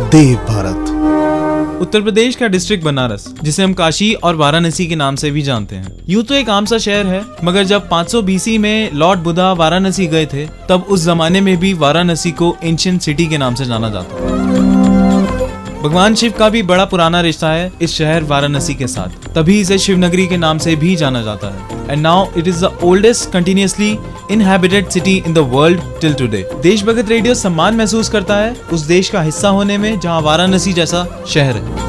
देव भारत। उत्तर प्रदेश का डिस्ट्रिक्ट बनारस, जिसे हम काशी और वाराणसी के नाम से भी जानते हैं। यूँ तो एक आम सा शहर है, मगर जब 500 बीसी में लॉर्ड बुधा वाराणसी गए थे, तब उस जमाने में भी वाराणसी को एंशियंट सिटी के नाम से जाना जाता भगवान शिव का भी बड़ा पुराना रिश्ता है इस शहर वाराणसी के साथ। तभी इसे शिवनगरी के नाम से भी जाना जाता है। And now it is the oldest continuously inhabited city in the world till today Deshbhagat radio सम्मान महसूस करता है उस देश का हिस्सा होने में जहाँ वाराणसी जैसा शहर है।